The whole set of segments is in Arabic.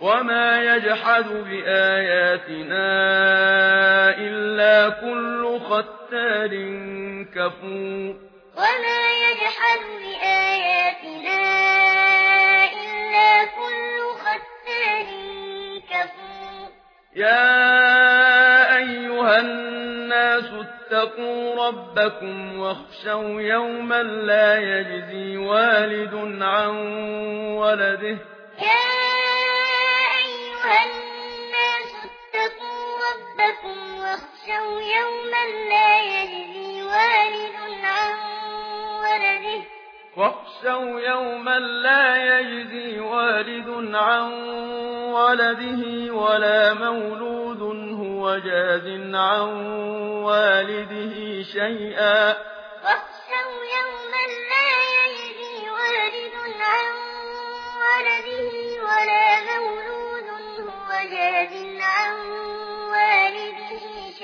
وما يجحد بآياتنا إلا كل ختار كفور وما يجحد بآياتنا إلا كل ختار كفور يا أيها الناس اتقوا ربكم واخشوا يوما لا يجزي والد عن ولده يا أيها الناس ربكم واخشوا يوما لا يجزي والد عن ولده. واخشوا يوما لا يجزي والد عن ولده ولا مولود هو جاز عن والده شيئا.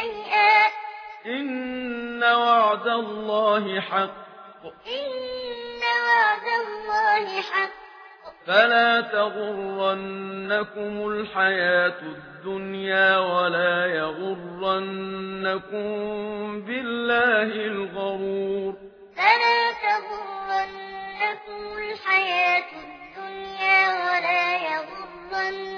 شيئا إن وعد الله حق إن وعد الله حق فلا تغرنكم الحياة الدنيا ولا يغرنكم بالله الغرور فلا تغرنكم الحياة الدنيا ولا يغرنكم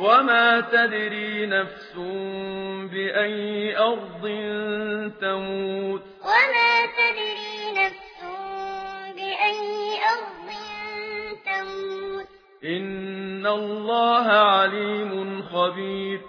وما تدري نفس بأي أرض تموت وما تدري نفس بأي أرض تموت إن الله عليم خبير إن الله عليم خبير